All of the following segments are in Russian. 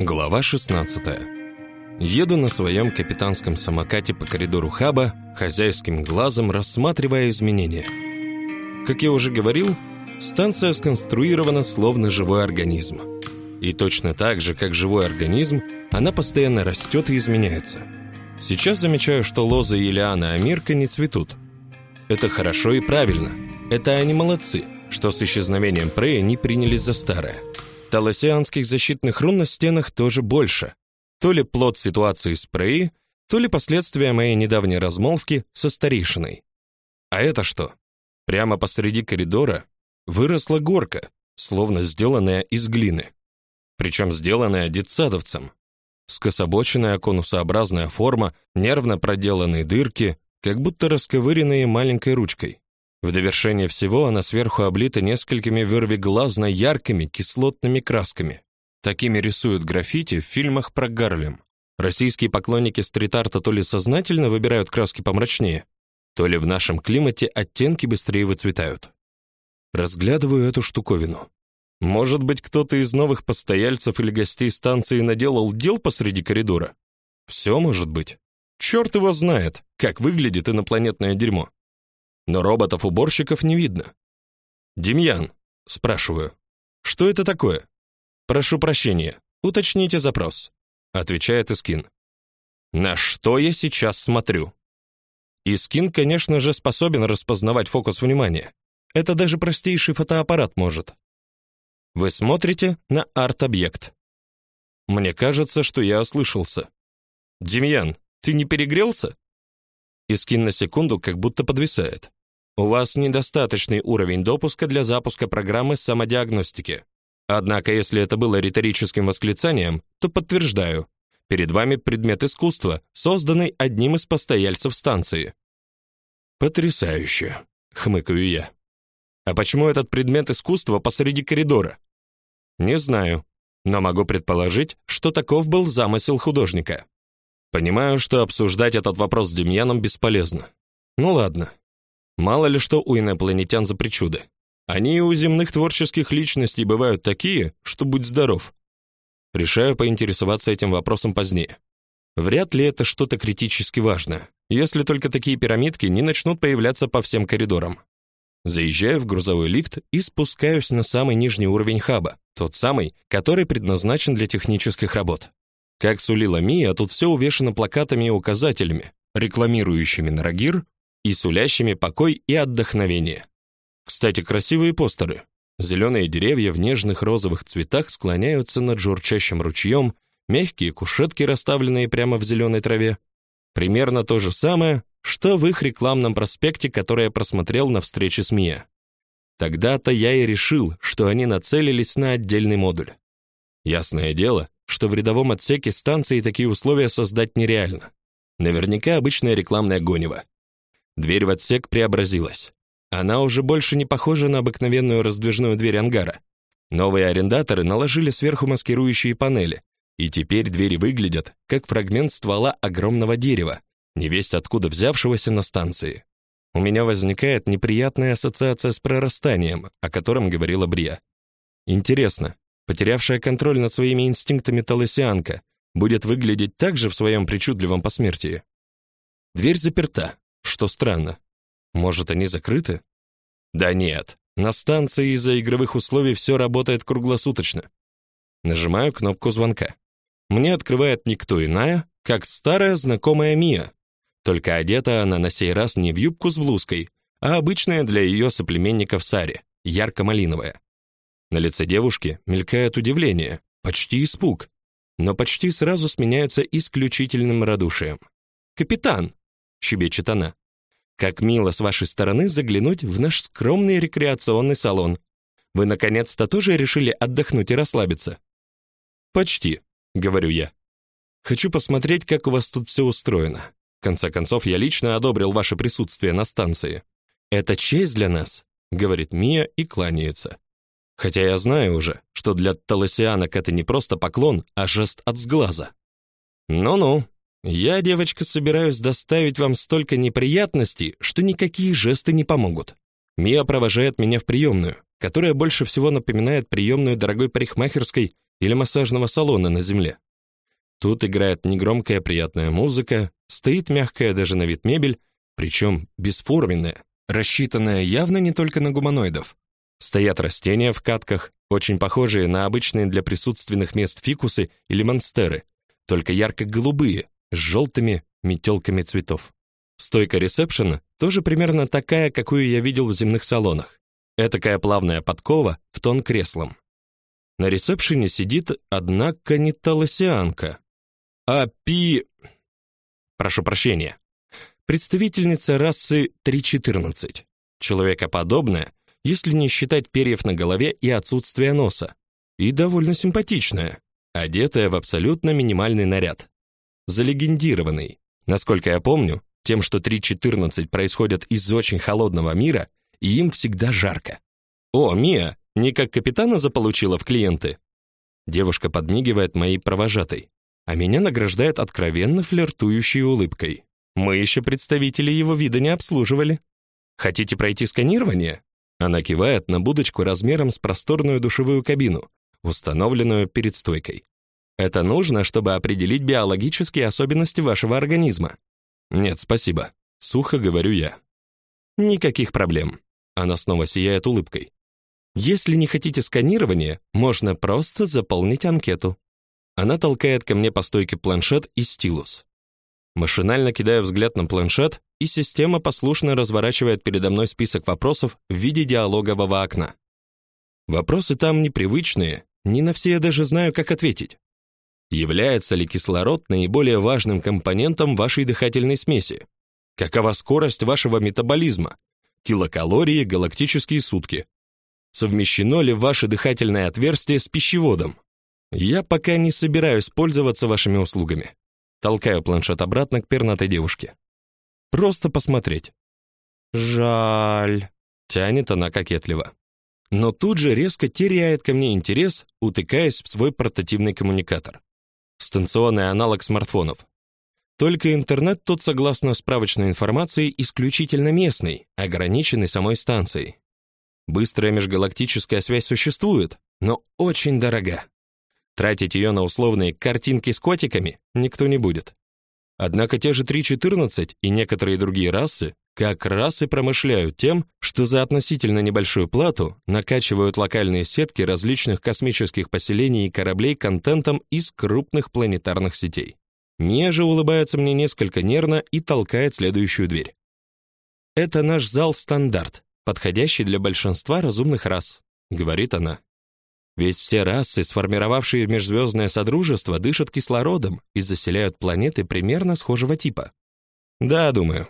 Глава 16. Еду на своем капитанском самокате по коридору хаба, хозяйским глазом рассматривая изменения. Как я уже говорил, станция сконструирована словно живой организм. И точно так же, как живой организм, она постоянно растет и изменяется. Сейчас замечаю, что лозы и лианы Амирка не цветут. Это хорошо и правильно. Это они молодцы, что с исчезновением Прея не принялись за старое. Талосианских защитных рун на стенах тоже больше. То ли плод ситуации с Преи, то ли последствия моей недавней размолвки со старейшиной. А это что? Прямо посреди коридора выросла горка, словно сделанная из глины. Причем сделанная детсадовцем. Скособоченная конусообразная форма, нервно проделанные дырки, как будто расковыренные маленькой ручкой. В довершение всего она сверху облита несколькими вырвиглазно яркими кислотными красками. Такими рисуют граффити в фильмах про Гарлем. Российские поклонники стрит-арта то ли сознательно выбирают краски помрачнее, то ли в нашем климате оттенки быстрее выцветают. Разглядываю эту штуковину. Может быть, кто-то из новых постояльцев или гостей станции наделал дел посреди коридора? Все может быть. Черт его знает, как выглядит инопланетное дерьмо но роботов-уборщиков не видно. «Демьян», — спрашиваю, — «что это такое?» «Прошу прощения, уточните запрос», — отвечает Искин. «На что я сейчас смотрю?» Искин, конечно же, способен распознавать фокус внимания. Это даже простейший фотоаппарат может. Вы смотрите на арт-объект. Мне кажется, что я ослышался. Демьян, ты не перегрелся? Искин на секунду как будто подвисает. У вас недостаточный уровень допуска для запуска программы самодиагностики. Однако, если это было риторическим восклицанием, то подтверждаю. Перед вами предмет искусства, созданный одним из постояльцев станции. Потрясающе, хмыкаю я. А почему этот предмет искусства посреди коридора? Не знаю, но могу предположить, что таков был замысел художника. Понимаю, что обсуждать этот вопрос с Демьяном бесполезно. Ну ладно, Мало ли что у инопланетян за причуды. Они у земных творческих личностей бывают такие, что будь здоров. Решаю поинтересоваться этим вопросом позднее. Вряд ли это что-то критически важное, если только такие пирамидки не начнут появляться по всем коридорам. Заезжаю в грузовой лифт и спускаюсь на самый нижний уровень хаба, тот самый, который предназначен для технических работ. Как сулила Мия, тут все увешано плакатами и указателями, рекламирующими Нарагир, и сулящими покой и отдохновение. Кстати, красивые постеры. Зеленые деревья в нежных розовых цветах склоняются над журчащим ручьем, мягкие кушетки, расставленные прямо в зеленой траве. Примерно то же самое, что в их рекламном проспекте, который я просмотрел на встрече с Мия. Тогда-то я и решил, что они нацелились на отдельный модуль. Ясное дело, что в рядовом отсеке станции такие условия создать нереально. Наверняка обычное рекламное гонево. Дверь в отсек преобразилась. Она уже больше не похожа на обыкновенную раздвижную дверь ангара. Новые арендаторы наложили сверху маскирующие панели, и теперь двери выглядят как фрагмент ствола огромного дерева, невесть откуда взявшегося на станции. У меня возникает неприятная ассоциация с прорастанием, о котором говорила Брия. Интересно, потерявшая контроль над своими инстинктами талосианка будет выглядеть так же в своем причудливом посмертии? Дверь заперта, что странно. Может, они закрыты? Да нет. На станции из-за игровых условий все работает круглосуточно. Нажимаю кнопку звонка. Мне открывает никто иная, как старая знакомая Мия. Только одета она на сей раз не в юбку с блузкой, а обычная для ее соплеменников сари, ярко-малиновая. На лице девушки мелькает удивление, почти испуг, но почти сразу сменяется исключительным радушием. «Капитан!» — щебечет она. «Как мило с вашей стороны заглянуть в наш скромный рекреационный салон. Вы наконец-то тоже решили отдохнуть и расслабиться?» «Почти», — говорю я. «Хочу посмотреть, как у вас тут все устроено. В конце концов, я лично одобрил ваше присутствие на станции. Это честь для нас», — говорит Мия и кланяется. Хотя я знаю уже, что для талосианок это не просто поклон, а жест от сглаза. «Ну-ну», я, девочка, собираюсь доставить вам столько неприятностей, что никакие жесты не помогут. Мия провожает меня в приемную, которая больше всего напоминает приемную дорогой парикмахерской или массажного салона на земле. Тут играет негромкая приятная музыка, стоит мягкая даже на вид мебель, причем бесформенная, рассчитанная явно не только на гуманоидов. Стоят растения в катках, очень похожие на обычные для присутственных мест фикусы или монстеры, только ярко-голубые, с желтыми метелками цветов. Стойка ресепшена тоже примерно такая, какую я видел в земных салонах. Этакая плавная подкова в тон креслом. На ресепшене сидит одна каниталосианка, а пи... Прошу прощения. Представительница расы 314. Человекоподобная, если не считать перьев на голове и отсутствие носа. И довольно симпатичная, одетая в абсолютно минимальный наряд. Залегендированный. Насколько я помню, тем, что 3.14 происходят из очень холодного мира, и им всегда жарко. О, Мия, не как капитана заполучила в клиенты. Девушка подмигивает моей провожатой, а меня награждает откровенно флиртующей улыбкой. Мы еще представителей его вида не обслуживали. Хотите пройти сканирование? Она кивает на будочку размером с просторную душевую кабину, установленную перед стойкой. Это нужно, чтобы определить биологические особенности вашего организма. Нет, спасибо, сухо говорю я. Никаких проблем. Она снова сияет улыбкой. Если не хотите сканирования, можно просто заполнить анкету. Она толкает ко мне по стойке планшет и стилус. Машинально кидаю взгляд на планшет, и система послушно разворачивает передо мной список вопросов в виде диалогового окна. Вопросы там непривычные, не на все я даже знаю, как ответить. Является ли кислород наиболее важным компонентом вашей дыхательной смеси? Какова скорость вашего метаболизма? Килокалории галактические сутки. Совмещено ли ваше дыхательное отверстие с пищеводом? Я пока не собираюсь пользоваться вашими услугами. Толкаю планшет обратно к пернатой девушке. Просто посмотреть. Жаль, тянет она кокетливо. Но тут же резко теряет ко мне интерес, утыкаясь в свой портативный коммуникатор станционный аналог смартфонов. Только интернет тут, согласно справочной информации, исключительно местный, ограниченный самой станцией. Быстрая межгалактическая связь существует, но очень дорога. Тратить ее на условные картинки с котиками никто не будет. Однако те же 3.14 и некоторые другие расы как раз и промышляют тем, что за относительно небольшую плату накачивают локальные сетки различных космических поселений и кораблей контентом из крупных планетарных сетей. Мия же улыбается мне несколько нервно и толкает следующую дверь. Это наш зал стандарт, подходящий для большинства разумных рас, говорит она. Ведь все расы, сформировавшие межзвездное содружество, дышат кислородом и заселяют планеты примерно схожего типа. Да, думаю,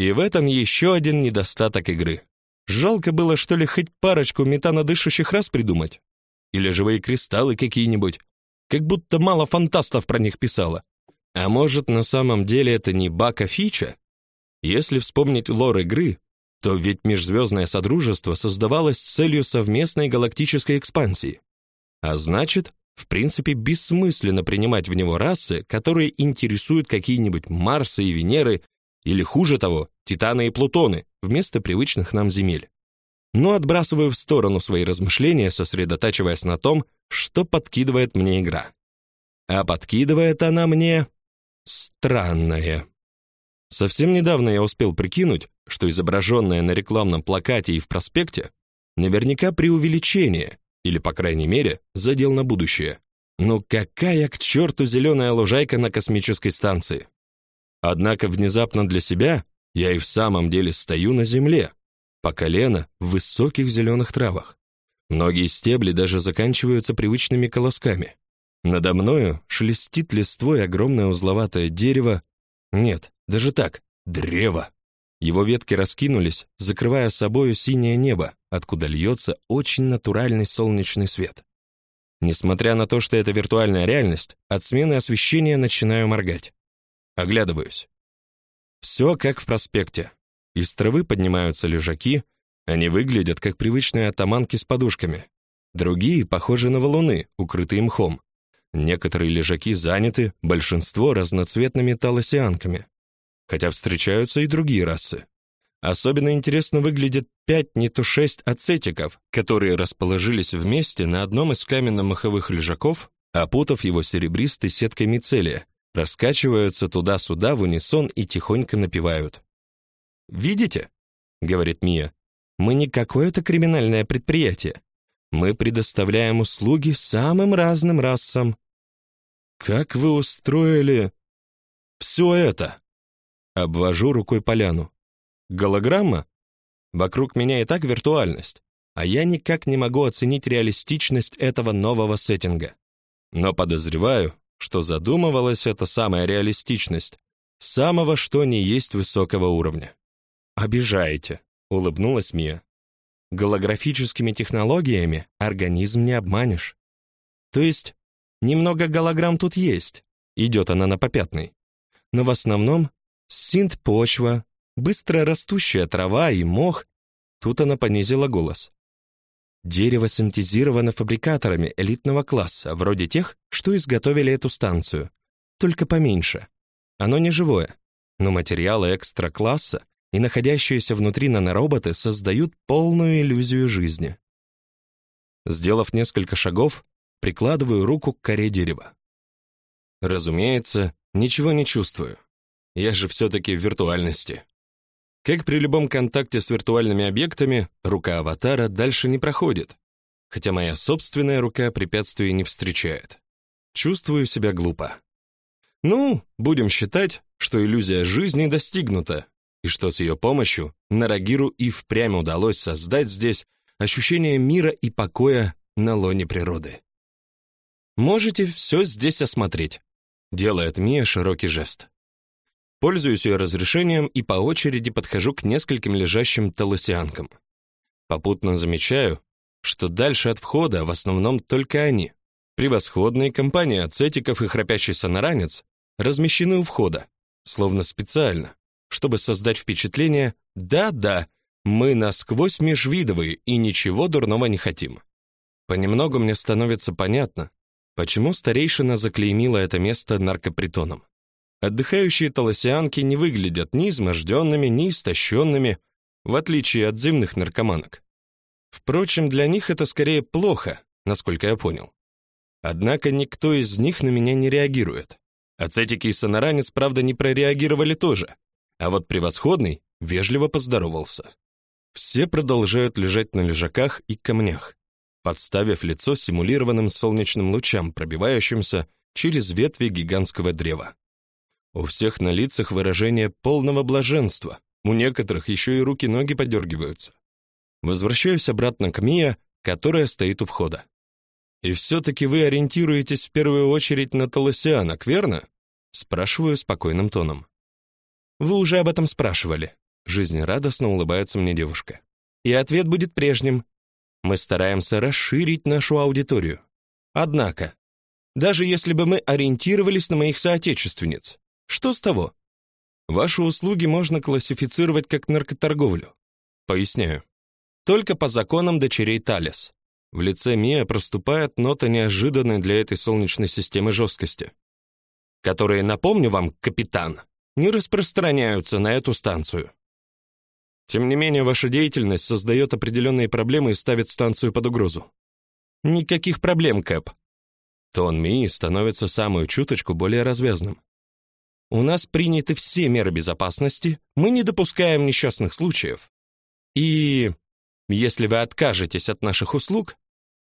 и в этом еще один недостаток игры. Жалко было, что ли, хоть парочку метанодышащих раз придумать. Или живые кристаллы какие-нибудь. Как будто мало фантастов про них писало. А может, на самом деле это не баг, а фича? Если вспомнить лор игры, то ведь межзвездное содружество создавалось с целью совместной галактической экспансии. А значит, в принципе, бессмысленно принимать в него расы, которые интересуют какие-нибудь Марсы и Венеры или хуже того, Титаны и Плутоны вместо привычных нам земель. Но отбрасываю в сторону свои размышления, сосредотачиваясь на том, что подкидывает мне игра. А подкидывает она мне странное. Совсем недавно я успел прикинуть, что изображенное на рекламном плакате и в проспекте наверняка преувеличение, или, по крайней мере, задел на будущее. Ну какая к черту зеленая лужайка на космической станции? Однако внезапно для себя я и в самом деле стою на земле, по колено в высоких зеленых травах. Многие стебли даже заканчиваются привычными колосками. Надо мною шелестит листвой огромное узловатое дерево. Нет, даже так, древо. Его ветки раскинулись, закрывая собою синее небо, откуда льется очень натуральный солнечный свет. Несмотря на то, что это виртуальная реальность, от смены освещения начинаю моргать. Оглядываюсь. Все как в проспекте. Из травы поднимаются лежаки, они выглядят как привычные атаманки с подушками. Другие похожи на валуны, укрытые мхом. Некоторые лежаки заняты, большинство разноцветными талосианками. Хотя встречаются и другие расы. Особенно интересно выглядят пять, не то шесть ацетиков, которые расположились вместе на одном из каменно-маховых лежаков, опутав его серебристой сеткой мицелия, раскачиваются туда-сюда в унисон и тихонько напевают. «Видите?» — говорит Мия. «Мы не какое-то криминальное предприятие. Мы предоставляем услуги самым разным расам». «Как вы устроили все это?» Обвожу рукой поляну. Голограмма? Вокруг меня и так виртуальность, а я никак не могу оценить реалистичность этого нового сеттинга. Но подозреваю, что задумывалась эта самая реалистичность самого что ни есть высокого уровня. Обижаете, улыбнулась Мия. Голографическими технологиями организм не обманешь. То есть немного голограмм тут есть. Идет она на попятный. Но в основном синт-почва, быстро растущая трава и мох. Тут она понизила голос. Дерево синтезировано фабрикаторами элитного класса, вроде тех, что изготовили эту станцию, только поменьше. Оно не живое, но материалы экстра-класса и находящиеся внутри нанороботы создают полную иллюзию жизни. Сделав несколько шагов, прикладываю руку к коре дерева. Разумеется, ничего не чувствую. Я же все таки в виртуальности. Как при любом контакте с виртуальными объектами, рука аватара дальше не проходит, хотя моя собственная рука препятствий не встречает. Чувствую себя глупо. Ну, будем считать, что иллюзия жизни достигнута, и что с ее помощью Нарагиру и впрямь удалось создать здесь ощущение мира и покоя на лоне природы. Можете все здесь осмотреть, делает Мия широкий жест. Пользуюсь ее разрешением и по очереди подхожу к нескольким лежащим толосианкам. Попутно замечаю, что дальше от входа в основном только они. Превосходные компании ацетиков и храпящий сонаранец размещены у входа, словно специально, чтобы создать впечатление «да-да, мы насквозь межвидовые и ничего дурного не хотим». Понемногу мне становится понятно, почему старейшина заклеймила это место наркопритоном. Отдыхающие толосианки не выглядят ни изможденными, ни истощенными, в отличие от зимних наркоманок. Впрочем, для них это скорее плохо, насколько я понял. Однако никто из них на меня не реагирует. Ацетики и Сонаранец, правда, не прореагировали тоже, а вот превосходный вежливо поздоровался. Все продолжают лежать на лежаках и камнях, подставив лицо симулированным солнечным лучам, пробивающимся через ветви гигантского древа. У всех на лицах выражение полного блаженства. У некоторых еще и руки-ноги подергиваются. Возвращаюсь обратно к Мия, которая стоит у входа. И все таки вы ориентируетесь в первую очередь на Толосианок, верно? спрашиваю спокойным тоном. Вы уже об этом спрашивали. Жизнерадостно улыбается мне девушка. И ответ будет прежним. Мы стараемся расширить нашу аудиторию. Однако, даже если бы мы ориентировались на моих соотечественниц, что с того? Ваши услуги можно классифицировать как наркоторговлю. Поясняю. Только по законам дочерей Талис. В лице Мия проступает нота неожиданной для этой солнечной системы жесткости, которые, напомню вам, капитан, не распространяются на эту станцию. Тем не менее, ваша деятельность создает определенные проблемы и ставит станцию под угрозу. Никаких проблем, Кэп. Тон Мии становится самую чуточку более развязным. У нас приняты все меры безопасности, мы не допускаем несчастных случаев. И если вы откажетесь от наших услуг,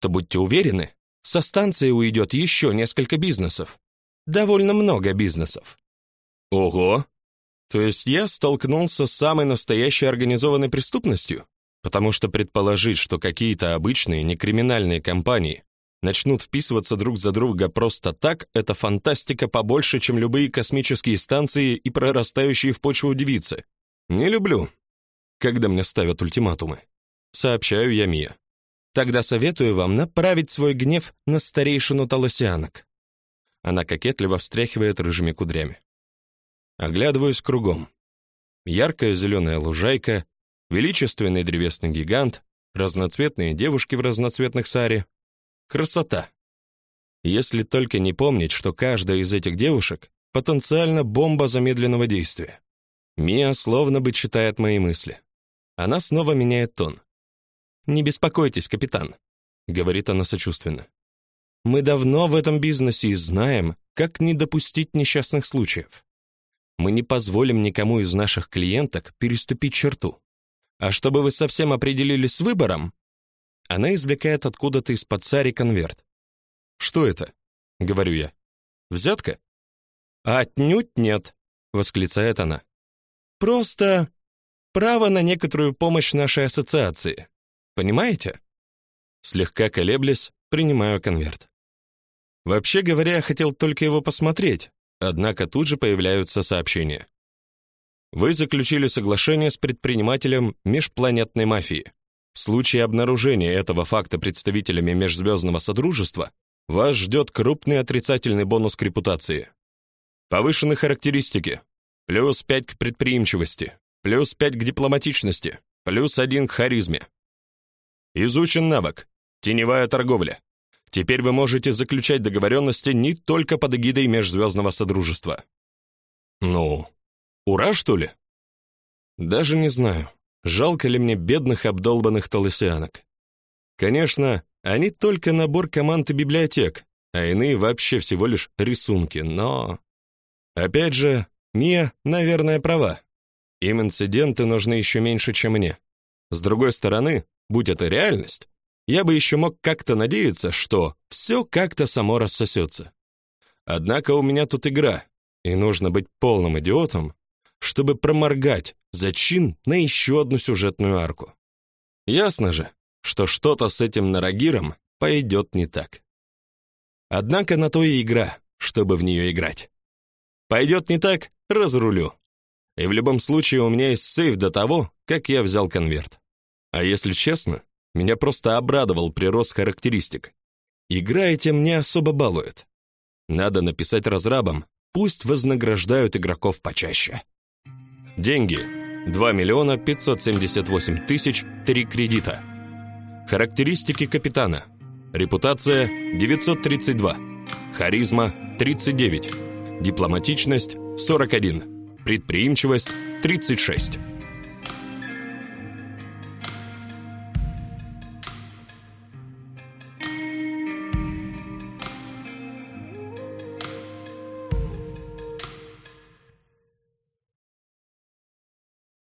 то будьте уверены, со станции уйдет еще несколько бизнесов. Довольно много бизнесов. Ого. То есть я столкнулся с самой настоящей организованной преступностью, потому что предположить, что какие-то обычные некриминальные компании начнут вписываться друг за друга просто так, это фантастика побольше, чем любые космические станции и прорастающие в почву девицы. Не люблю, когда мне ставят ультиматумы. Сообщаю я Мия. Тогда советую вам направить свой гнев на старейшину Толосианок. Она кокетливо встряхивает рыжими кудрями. Оглядываюсь кругом. Яркая зеленая лужайка, величественный древесный гигант, разноцветные девушки в разноцветных саре, Красота. Если только не помнить, что каждая из этих девушек потенциально бомба замедленного действия. Мия словно бы читает мои мысли. Она снова меняет тон. «Не беспокойтесь, капитан», — говорит она сочувственно. «Мы давно в этом бизнесе и знаем, как не допустить несчастных случаев. Мы не позволим никому из наших клиенток переступить черту. А чтобы вы совсем определились с выбором, она извлекает откуда-то из-под цари конверт. Что это? говорю я. Взятка? Отнюдь нет, восклицает она. Просто право на некоторую помощь нашей ассоциации. Понимаете? Слегка колеблясь, принимаю конверт. Вообще говоря, я хотел только его посмотреть, однако тут же появляются сообщения. Вы заключили соглашение с предпринимателем межпланетной мафии. В случае обнаружения этого факта представителями межзвездного содружества вас ждет крупный отрицательный бонус к репутации. Повышенные характеристики. Плюс 5 к предприимчивости, плюс 5 к дипломатичности, плюс 1 к харизме. Изучен навык теневая торговля. Теперь вы можете заключать договоренности не только под эгидой межзвездного содружества. Ну, ура, что ли? Даже не знаю, жалко ли мне бедных обдолбанных толосианок. Конечно, они только набор команд и библиотек, а иные вообще всего лишь рисунки, но... Опять же, Мия, наверное, права. Им инциденты нужны еще меньше, чем мне. С другой стороны, будь это реальность, я бы еще мог как-то надеяться, что все как-то само рассосется. Однако у меня тут игра, и нужно быть полным идиотом, чтобы проморгать зачин на еще одну сюжетную арку. Ясно же, что что-то с этим Нарагиром пойдет не так. Однако на то и игра, чтобы в нее играть. Пойдет не так — разрулю. И в любом случае у меня есть сейф до того, как я взял конверт. А если честно, меня просто обрадовал прирост характеристик. Игра этим не особо балует. Надо написать разрабам, пусть вознаграждают игроков почаще. Деньги. 2 миллиона 578 тысяч 3 кредита. Характеристики капитана. Репутация 932. Харизма 39. Дипломатичность 41. Предприимчивость 36.